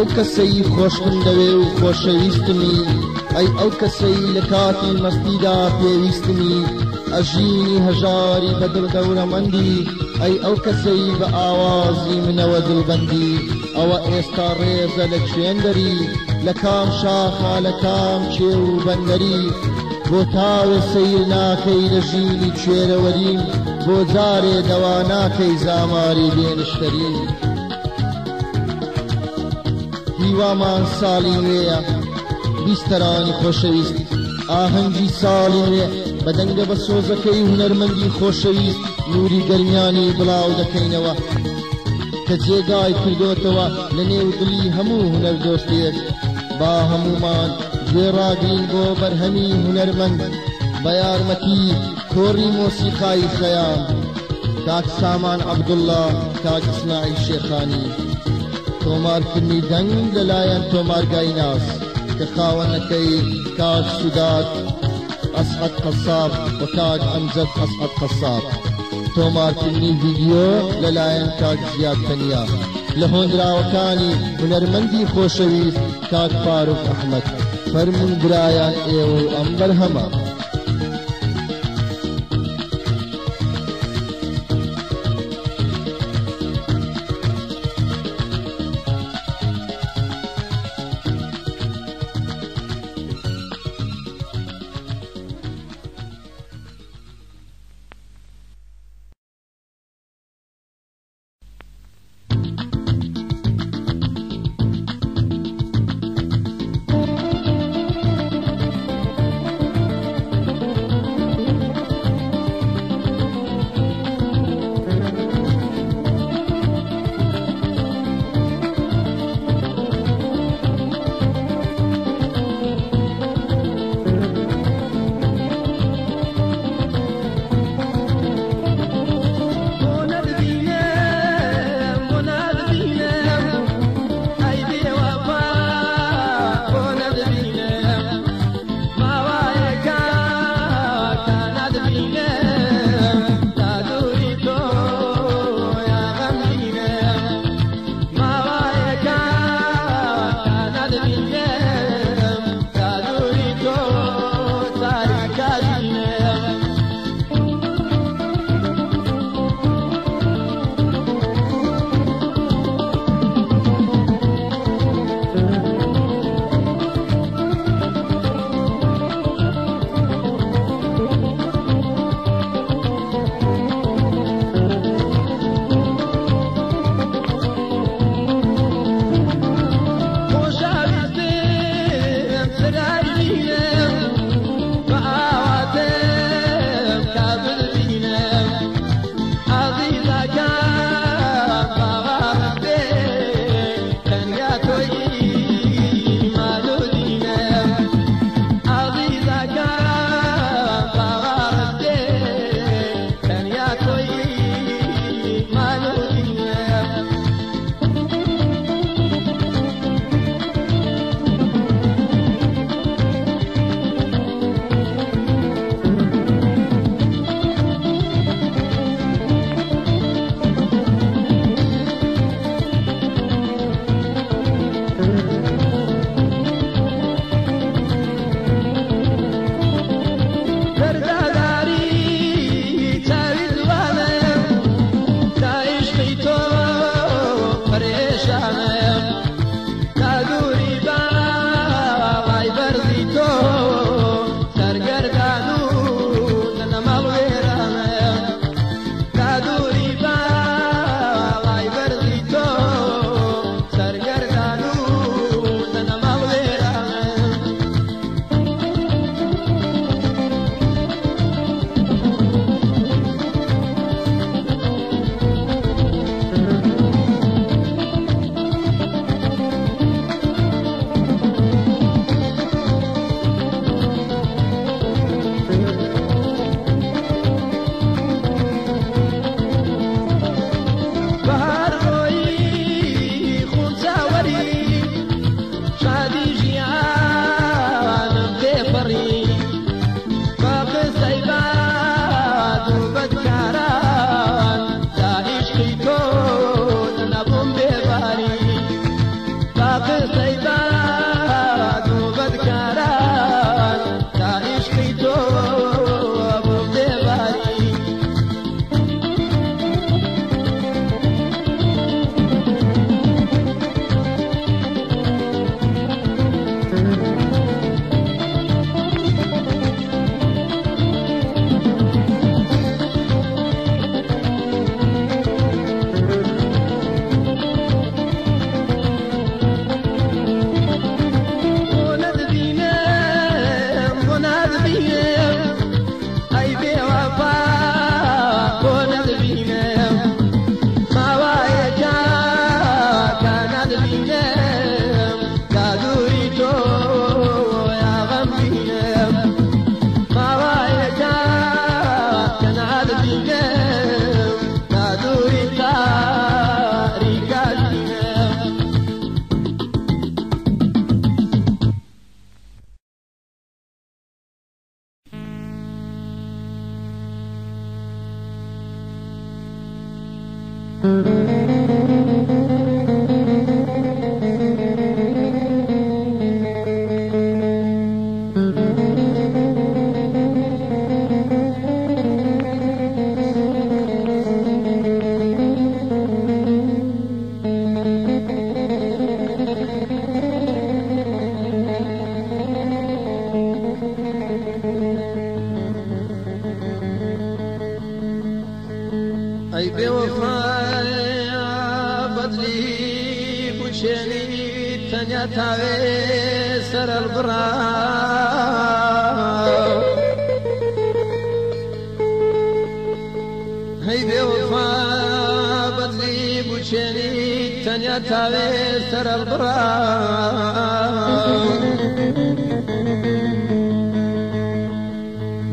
ئەو کەسەی خۆشتم دەوێ و خۆشەویستمی ئەی ئەو کەسەی لە کاتی مەستیدا پێویستمی ئەژینی هەژاری بەدڵ دەورەمەندی ئەی ئەو کەسەی بە ئاوازی منەوە دڵبەندی. ئەوە ئێستا ڕێزە لە کوێندەری. لە کام شاخا لە کام چێ و بەندەری. بۆ تاوێ سیر ناکەی لە ژینی کوێرەوەریم. بۆ جارێ دەوا ناکەی زاماری لێنشتەرین هیوامان ساڵی نوێیە بیستەرانی خۆشەویست. ئاهەنگی ساڵی نوێ بەدەنگە بە سۆزەکەی هوەرمەندی خۆشەویست. نوری گەرمیانی بڵاو دەکەینەوە. کە جێگای کردوتەوە لە نێو دڵی هەموو هوەر دۆستێک با هەمومان گوێڕاگرین بۆ بەرهەمی هوەرمەند بە یارمەتی کۆڕی مۆسیقای خەیان کاک سامان عەبدوڵڵا کاک ئیسماعیل شێخانی. تۆمارکردنی دەنگ لەلایەن تۆمارگای ناس کە خاوەنەکەی کاک سودات ئەسعەد قەساب و کاک ئەمجەد ئەسعەد قەساب. تۆمارکردنی ڤیدیۆ لەلایەن کاک زیاد تەنیا. لە هۆنراوەکانی هونەرمەندی خۆشەویست کاک فاروق ئەحمەد فەرمون برایان ئێوە ئەم بەرهەمە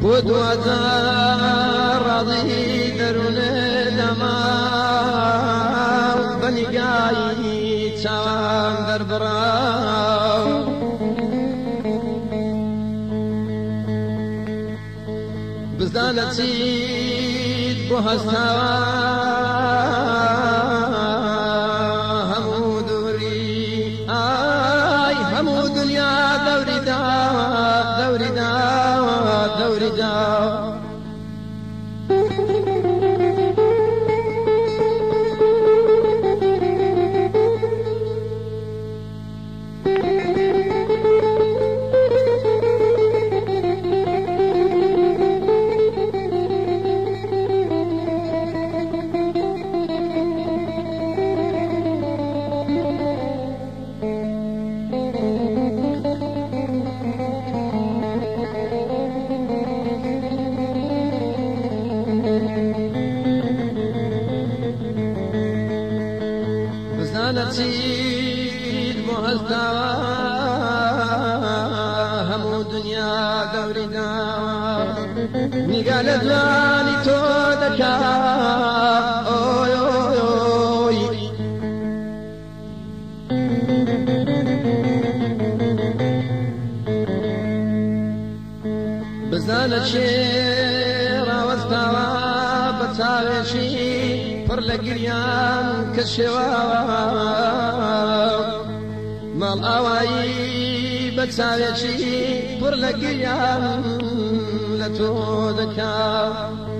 Bu duada بزانە چیت بۆ هەستاوە بزانە چێ ڕاوەستاوە بە چاوێشی پڕ لە گریان کە شێواوە ماڵ ئاوایی بە چاوێکی پڕ لە گریان لە تۆ دەکا.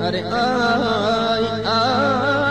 ئەرێ ئای ئای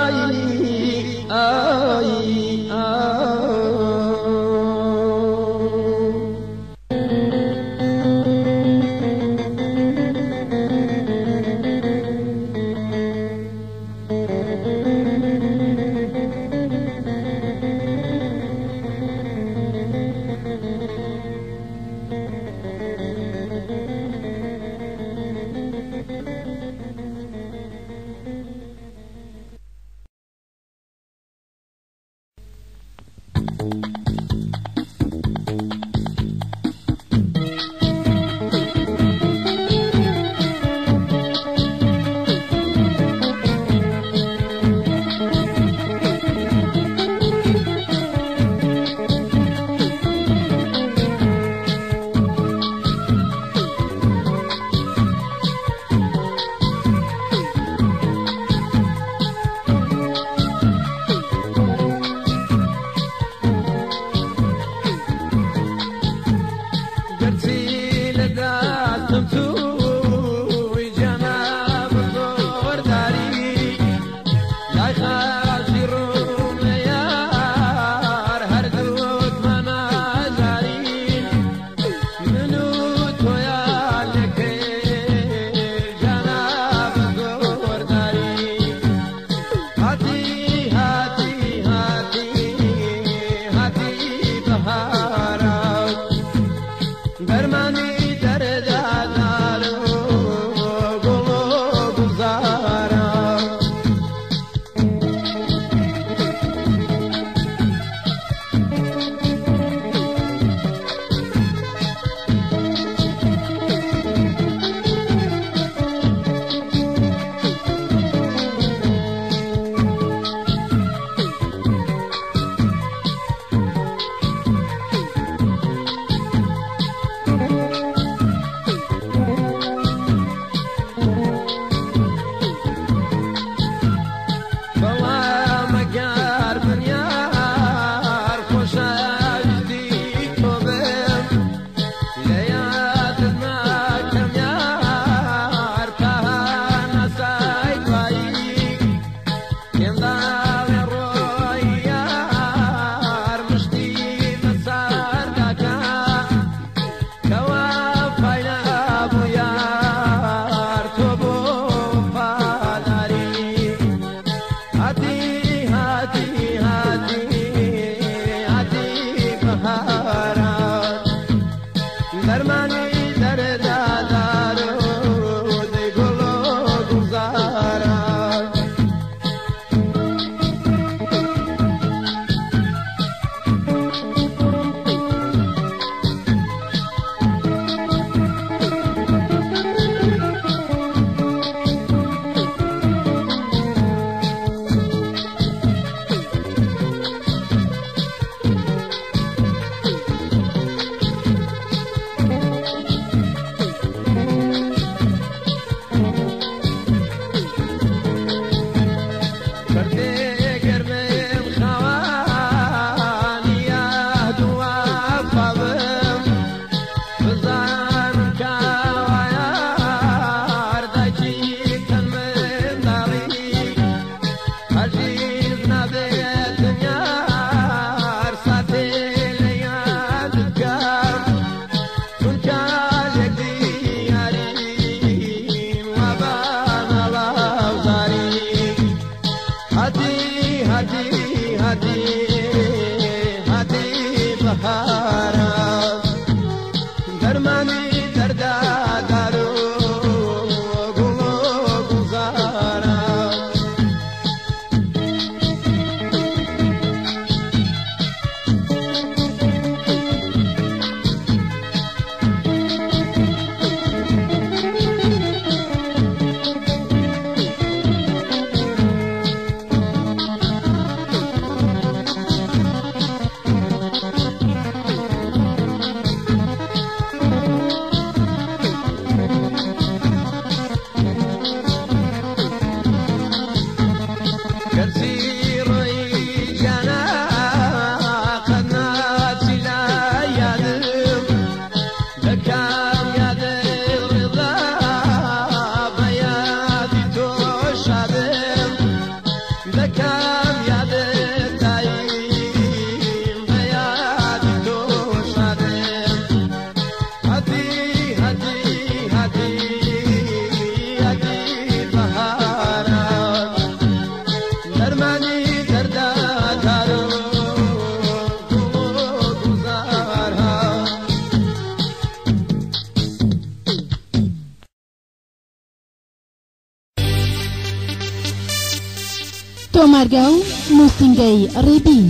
ڕێگەی ڕێبین.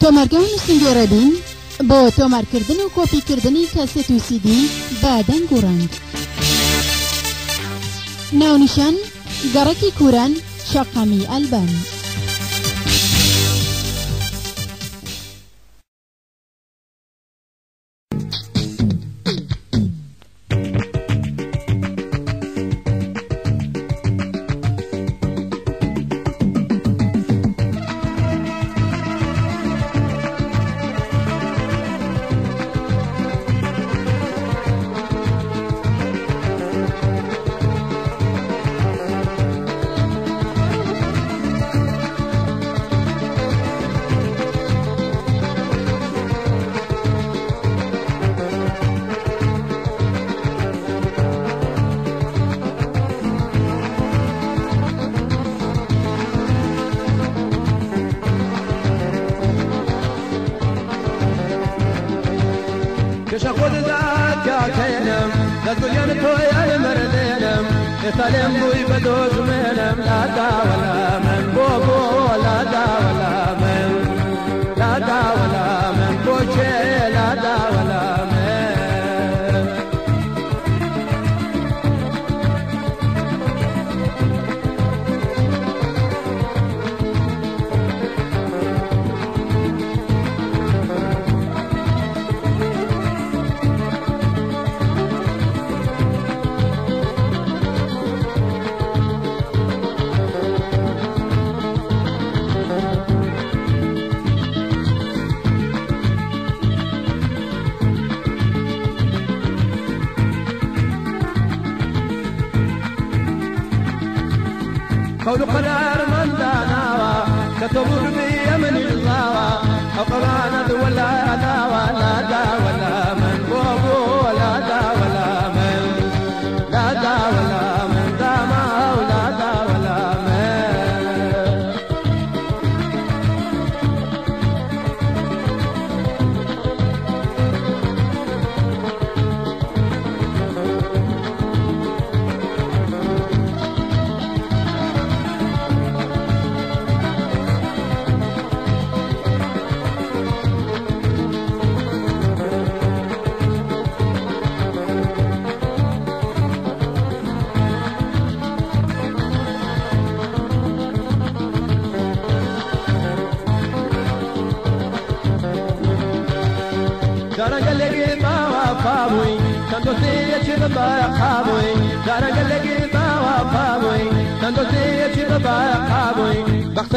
تۆمەرگە و نووسنگی ڕێبین بۆ تۆمارکردن و کۆپیکردنی کەسێت و سیدی بادەنگ و ڕنگ. ناونیشان گەڕەکی کوران شەقامی ئەلبانی. تلم بوي بدوز منم لا داولا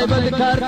बंद कर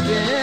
again.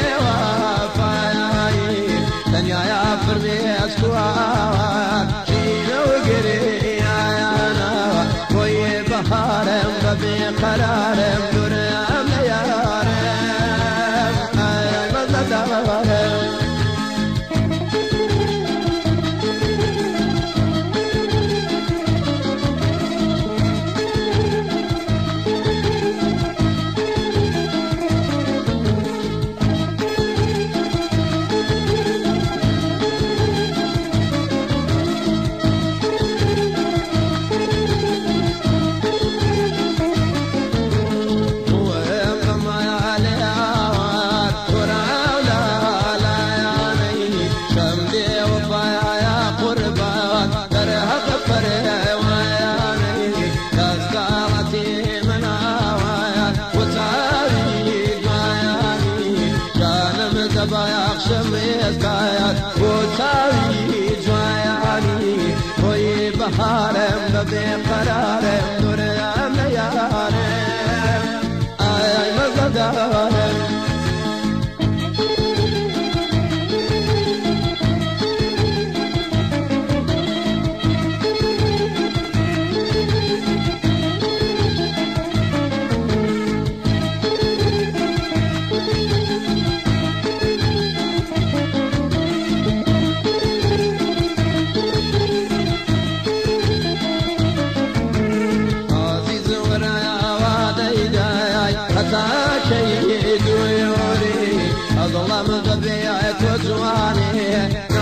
شيء ديوري أظلم طبيعة وجواني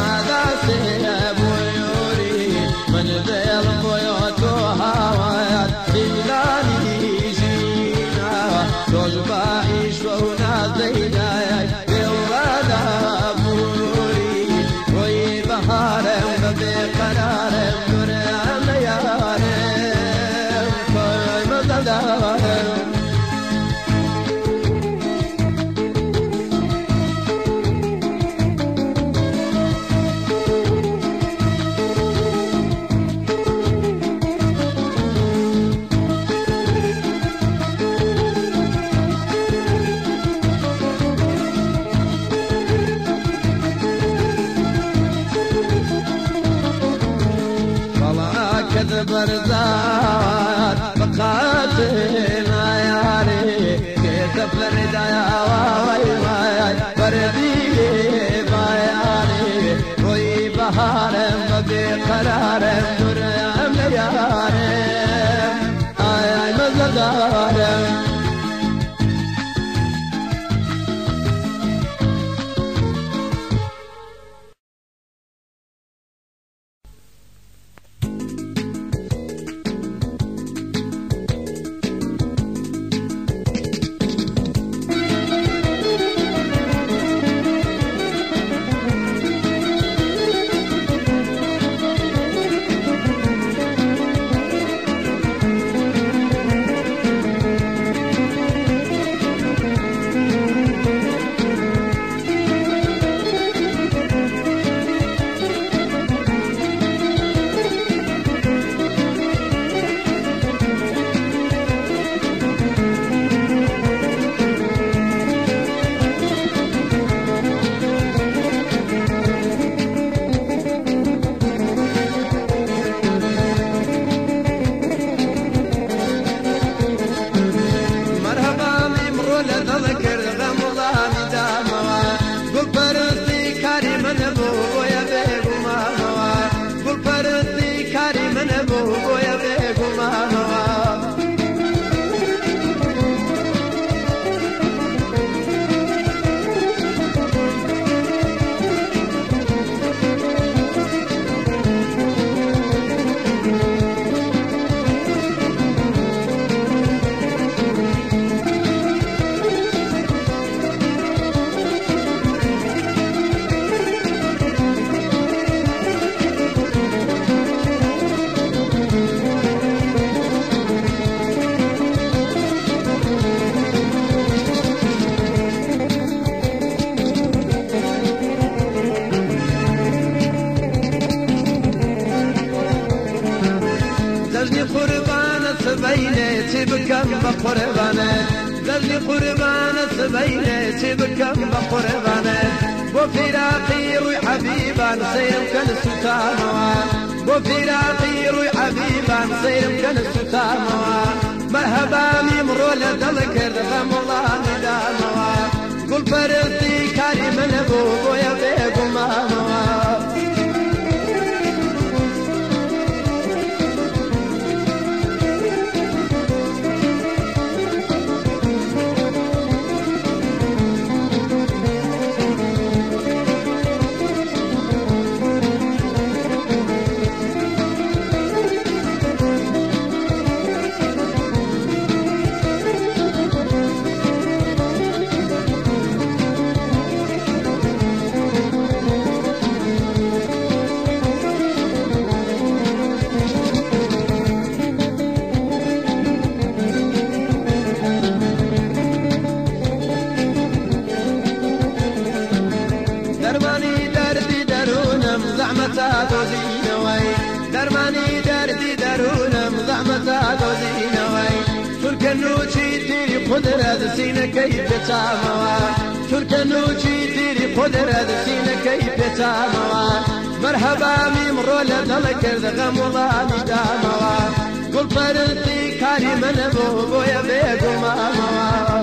لدلك رغم الله ندانوا قل فرتي كريم نبو ويا تيري قدرت سينه كيف تاموا تركنوچي تيري قدرت سينه كيف تاموا مرحبا ميمرو لدلك غم الله مداموا قل فرتي كاري من ابو بويا بيكو ماموا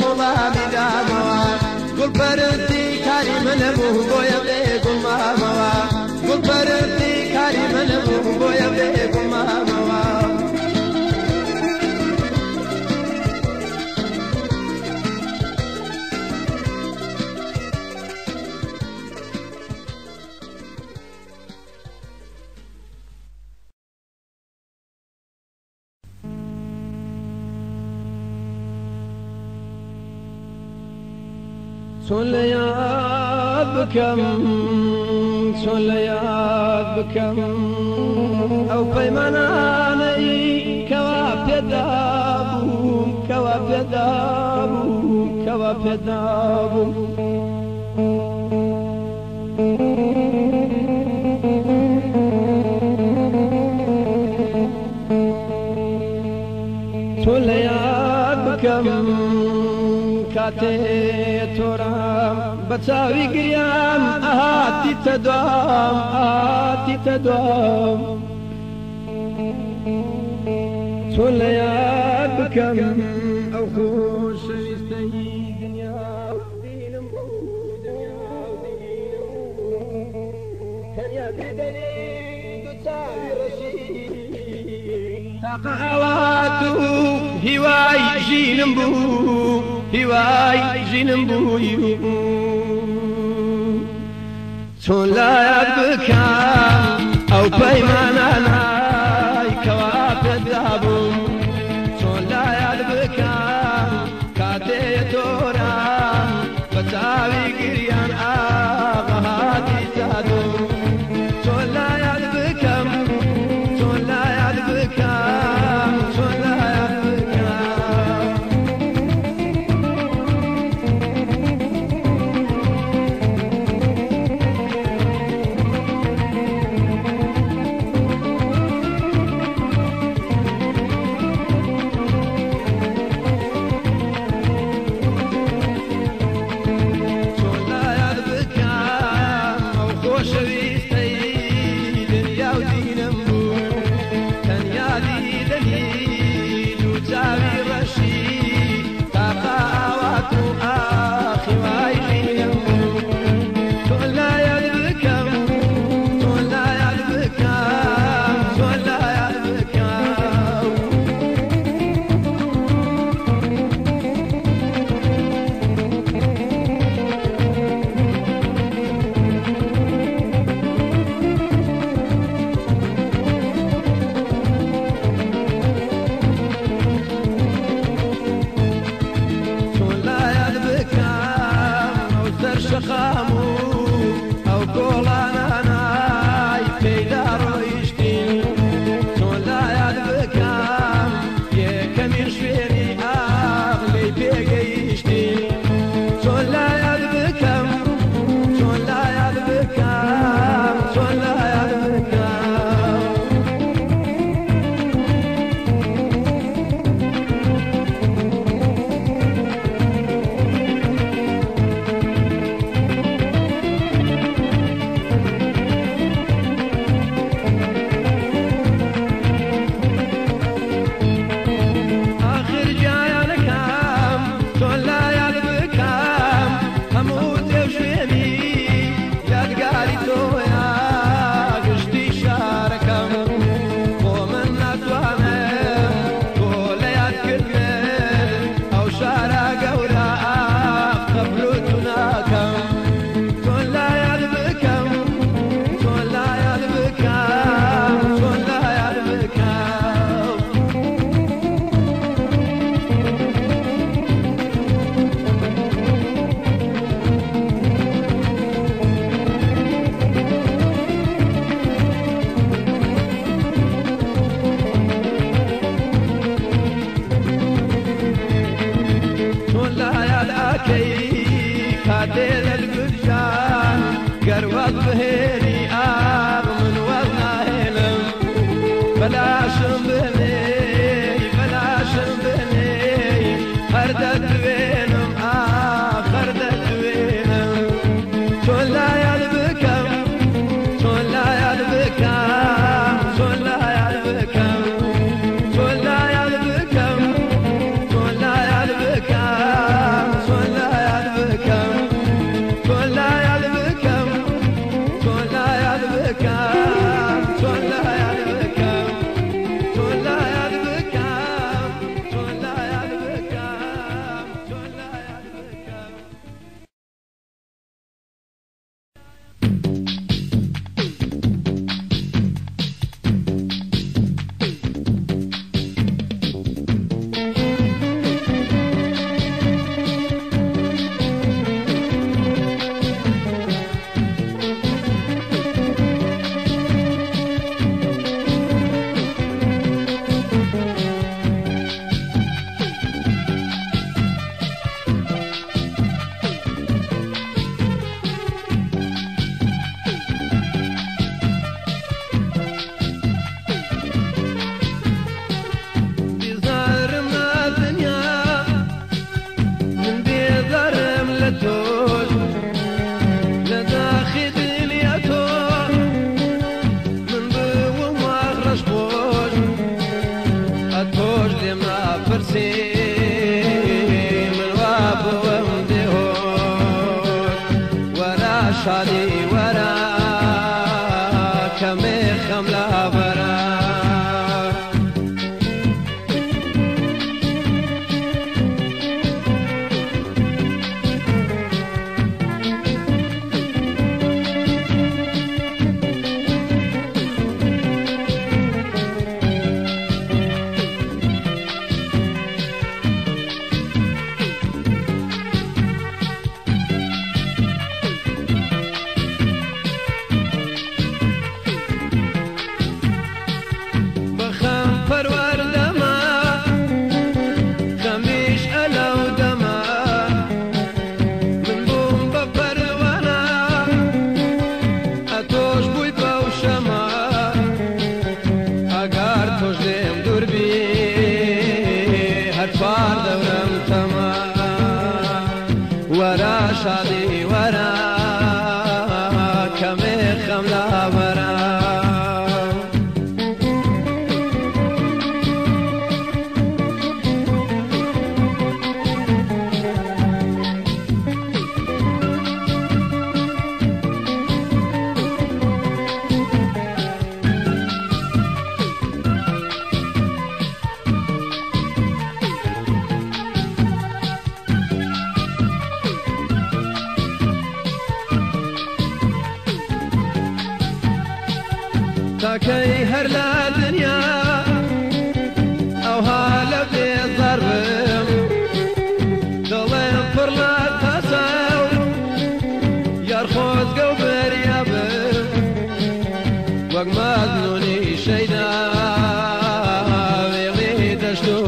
mola mi da mola gul parti kari mene bu goya be gul دوام توليا بكم أو خوش دنيا ودين دنيا ودين كان يبدلي تساوي رشيد تقاواتو هواي جينم بو هواي جينم بو. چون لایق بکن او پیمانه نه da da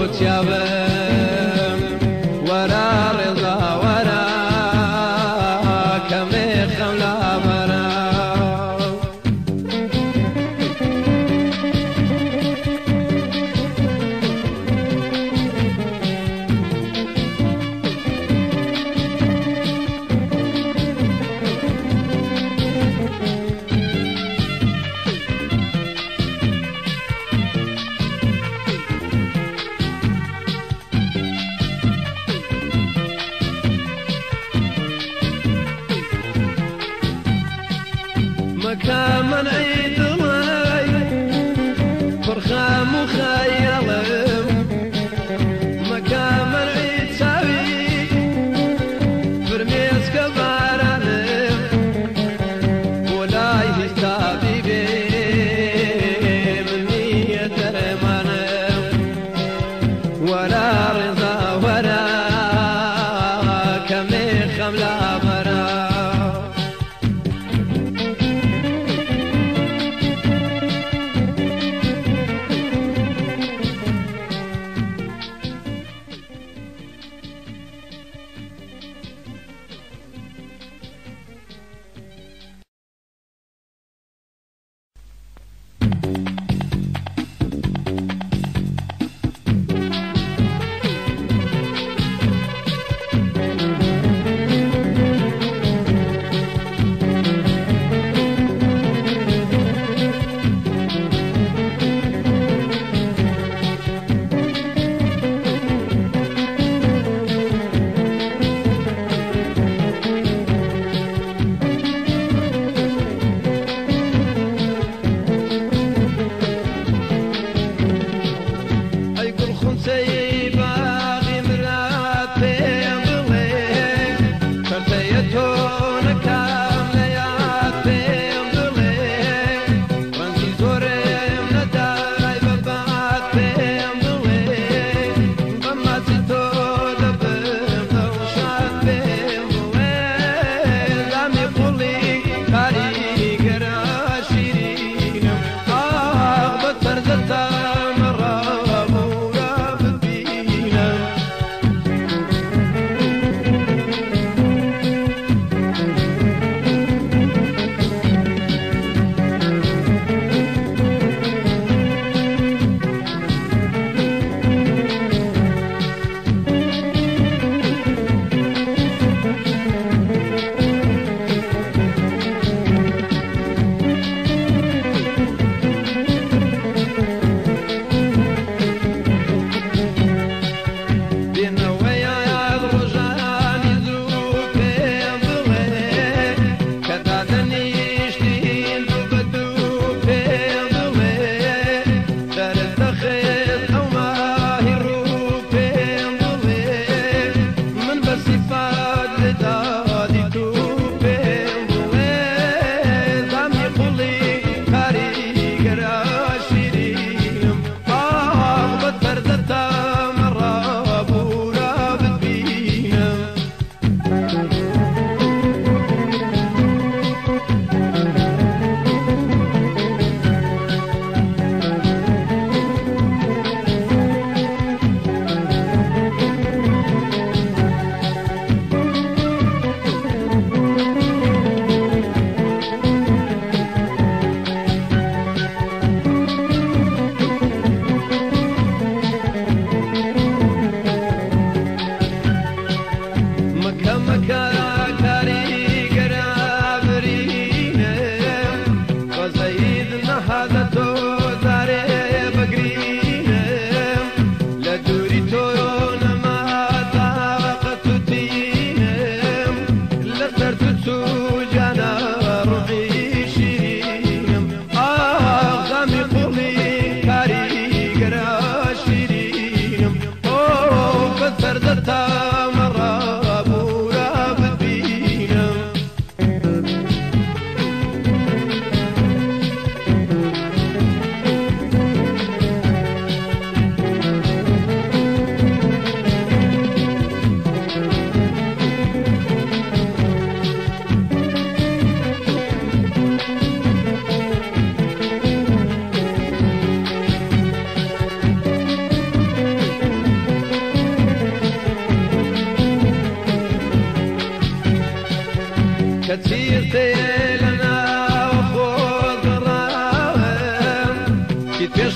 ciave.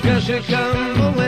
just come away.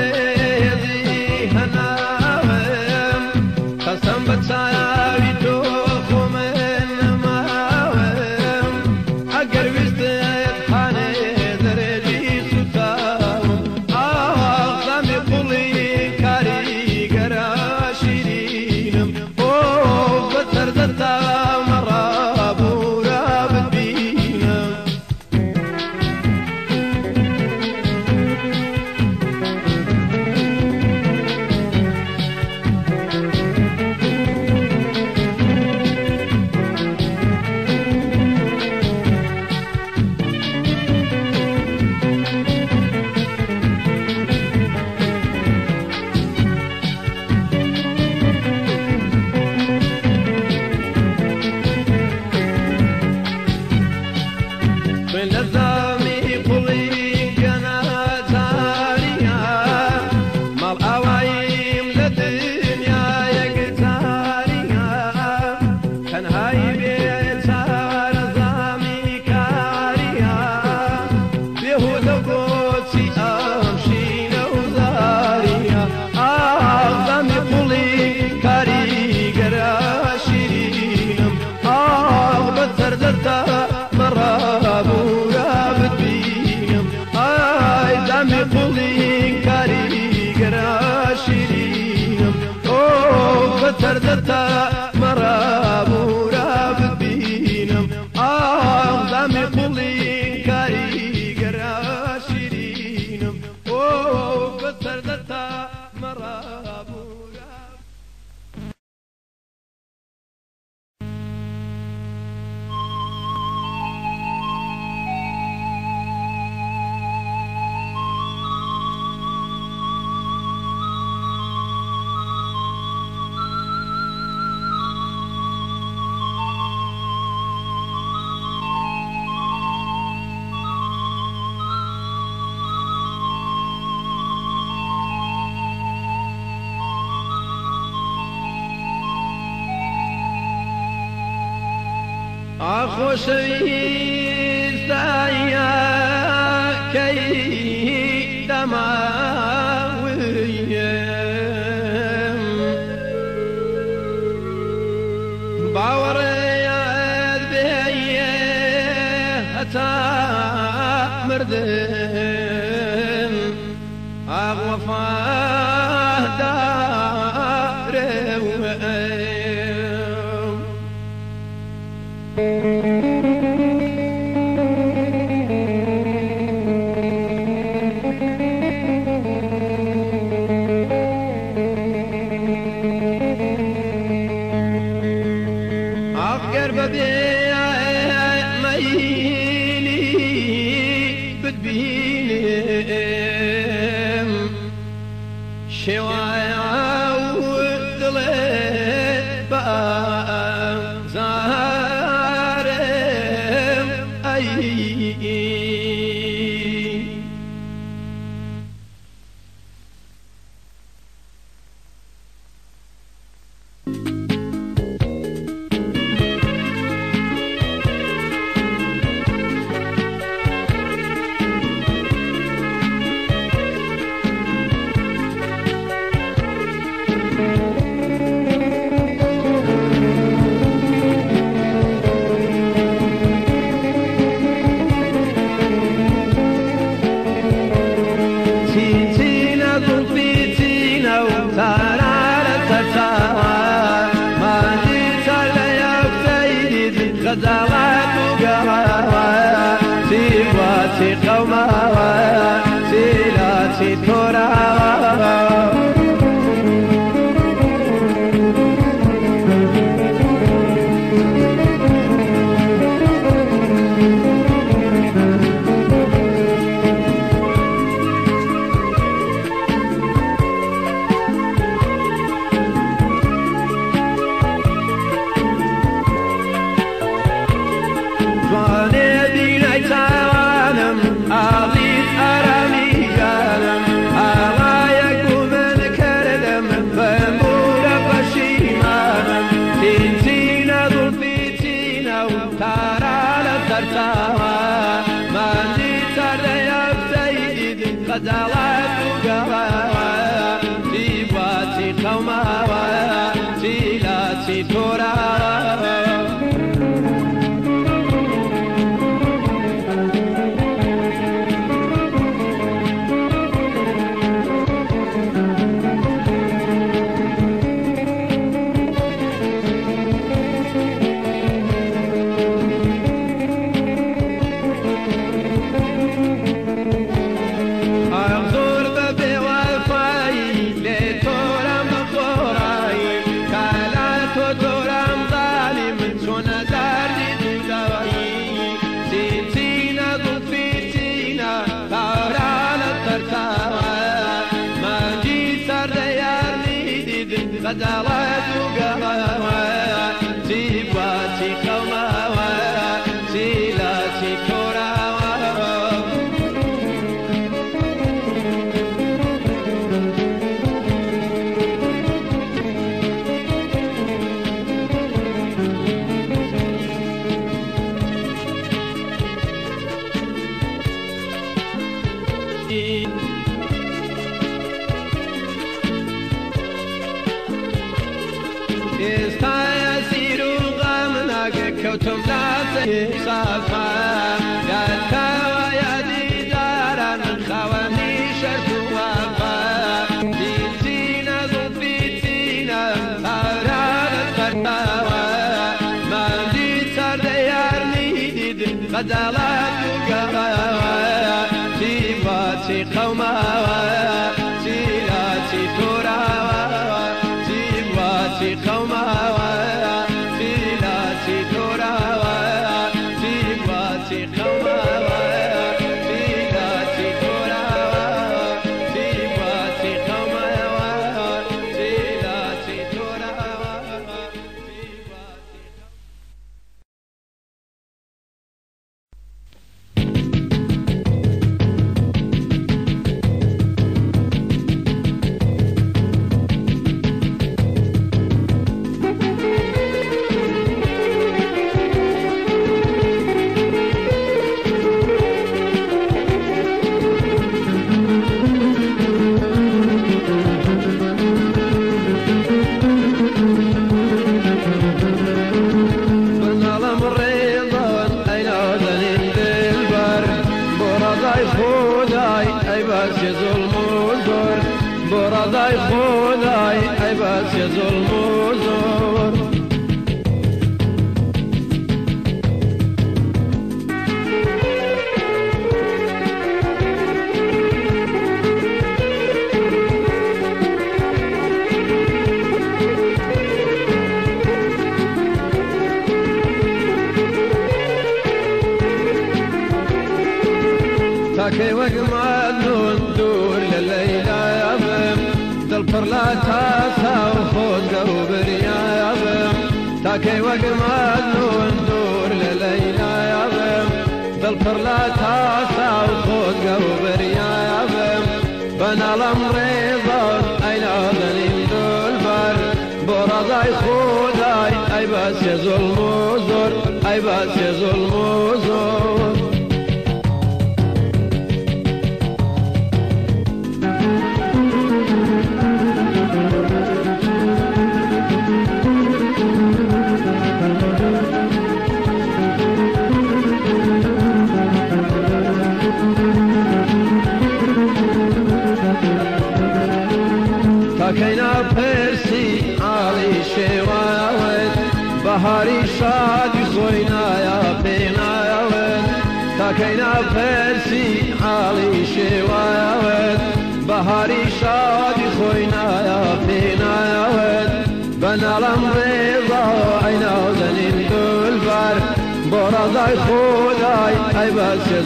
خۆشەویستایە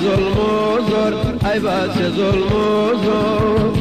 zulmü zor Ay bahçe zulmü zor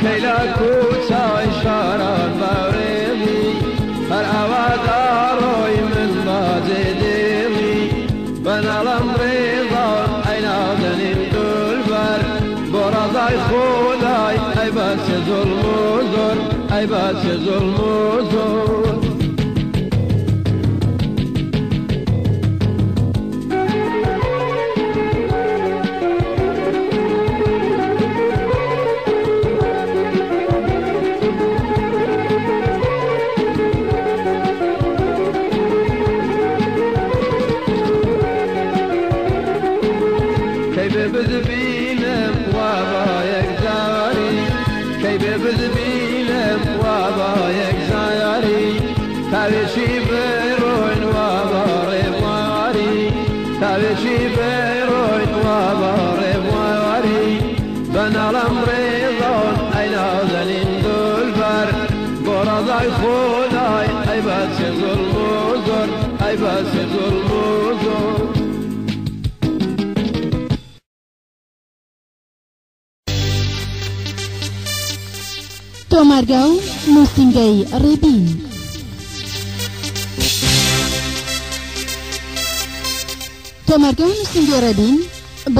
كيلا كوتا إشارة المغربي الأوى داروي من مازديمي بنا الأمريضة أين أغني الدلبر برضاي خداي أي بس ظلم زر أي بس ظلم زر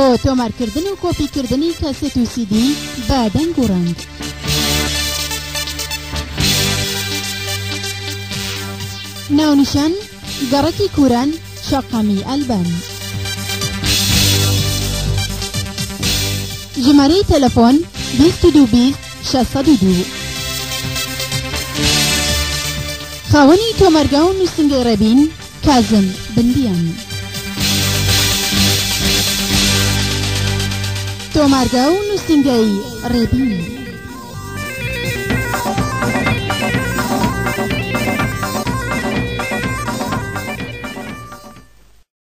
بۆ تۆمارکردن و کۆپیکردنی کەسێت و سیدی بە دەنگ و ڕنگ. ناونیشان گەڕەکی کوران شەقامی ئەلبەن ژمارەی تەلەفۆن 2220 602 خاوەنی تۆمەرگا و نووسنگی ڕێبین کازم بندیان. Margau nos tingui rebini.